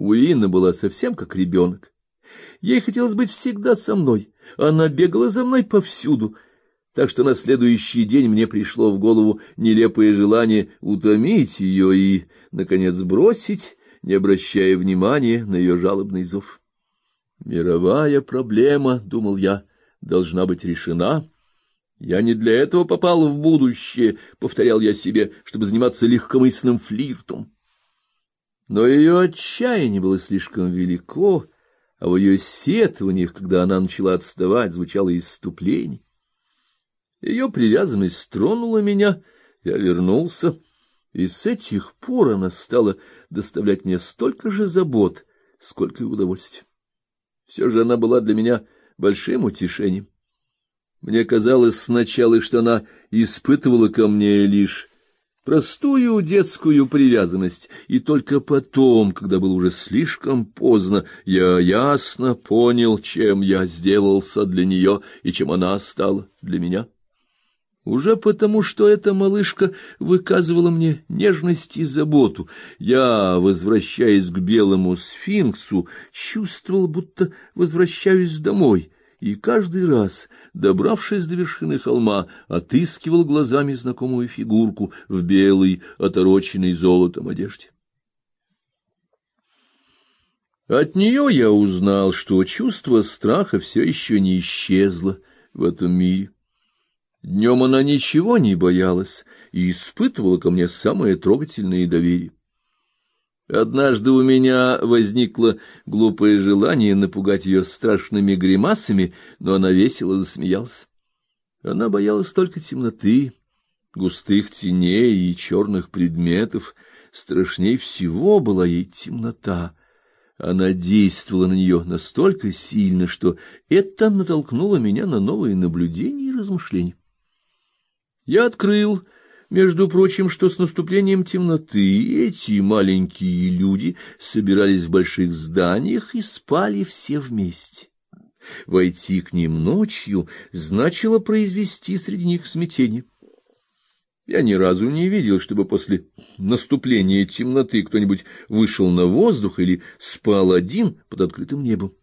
Уинна была совсем как ребенок. Ей хотелось быть всегда со мной. Она бегала за мной повсюду. Так что на следующий день мне пришло в голову нелепое желание утомить ее и, наконец, бросить, не обращая внимания на ее жалобный зов. «Мировая проблема, — думал я, — должна быть решена». Я не для этого попал в будущее, — повторял я себе, — чтобы заниматься легкомысленным флиртом. Но ее отчаяние было слишком велико, а в ее сетованиях, когда она начала отставать, звучало исступление. Ее привязанность тронула меня, я вернулся, и с этих пор она стала доставлять мне столько же забот, сколько и удовольствия. Все же она была для меня большим утешением. Мне казалось сначала, что она испытывала ко мне лишь простую детскую привязанность, и только потом, когда было уже слишком поздно, я ясно понял, чем я сделался для нее и чем она стала для меня. Уже потому, что эта малышка выказывала мне нежность и заботу, я, возвращаясь к белому сфинксу, чувствовал, будто возвращаюсь домой — и каждый раз, добравшись до вершины холма, отыскивал глазами знакомую фигурку в белой, отороченной золотом одежде. От нее я узнал, что чувство страха все еще не исчезло в этом мире. Днем она ничего не боялась и испытывала ко мне самое трогательное доверие. Однажды у меня возникло глупое желание напугать ее страшными гримасами, но она весело засмеялась. Она боялась только темноты, густых теней и черных предметов. Страшней всего была ей темнота. Она действовала на нее настолько сильно, что это натолкнуло меня на новые наблюдения и размышления. Я открыл между прочим, что с наступлением темноты эти маленькие люди собирались в больших зданиях и спали все вместе. Войти к ним ночью значило произвести среди них смятение. Я ни разу не видел, чтобы после наступления темноты кто-нибудь вышел на воздух или спал один под открытым небом.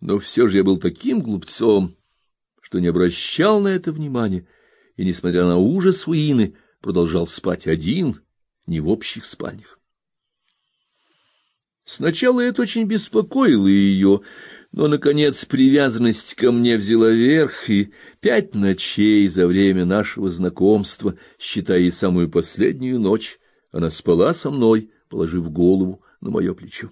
Но все же я был таким глупцом, что не обращал на это внимания и, несмотря на ужас Уины, продолжал спать один, не в общих спальнях. Сначала это очень беспокоило ее, но, наконец, привязанность ко мне взяла верх, и пять ночей за время нашего знакомства, считая и самую последнюю ночь, она спала со мной, положив голову на мое плечо.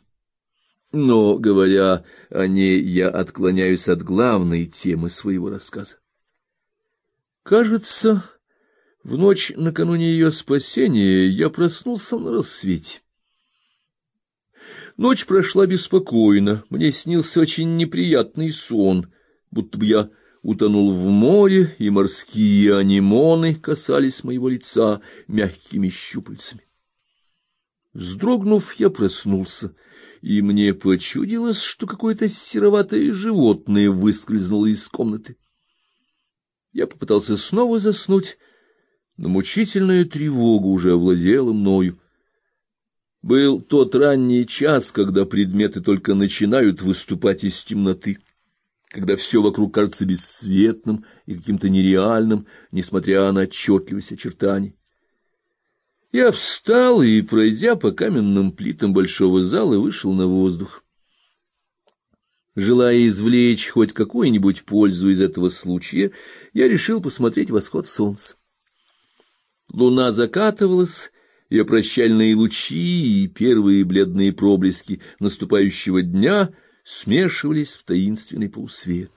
Но, говоря о ней, я отклоняюсь от главной темы своего рассказа. Кажется, в ночь накануне ее спасения я проснулся на рассвете. Ночь прошла беспокойно, мне снился очень неприятный сон, будто бы я утонул в море, и морские анимоны касались моего лица мягкими щупальцами. Вздрогнув, я проснулся, и мне почудилось, что какое-то сероватое животное выскользнуло из комнаты. Я попытался снова заснуть, но мучительная тревога уже овладела мною. Был тот ранний час, когда предметы только начинают выступать из темноты, когда все вокруг кажется бесцветным и каким-то нереальным, несмотря на отчетливость очертаний. Я встал и, пройдя по каменным плитам большого зала, вышел на воздух. Желая извлечь хоть какую-нибудь пользу из этого случая, я решил посмотреть восход солнца. Луна закатывалась, ее прощальные лучи и первые бледные проблески наступающего дня смешивались в таинственный полусвет.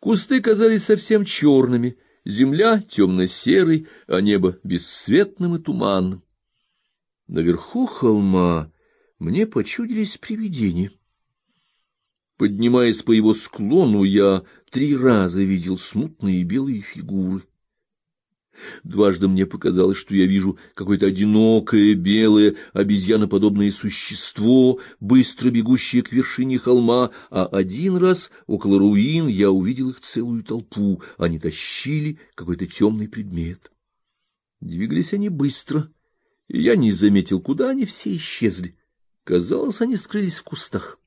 Кусты казались совсем черными, земля темно-серой, а небо бесцветным и туманным. Наверху холма мне почудились привидения. Поднимаясь по его склону, я три раза видел смутные белые фигуры. Дважды мне показалось, что я вижу какое-то одинокое белое обезьяноподобное существо, быстро бегущее к вершине холма, а один раз около руин я увидел их целую толпу, они тащили какой-то темный предмет. Двигались они быстро, и я не заметил, куда они все исчезли. Казалось, они скрылись в кустах.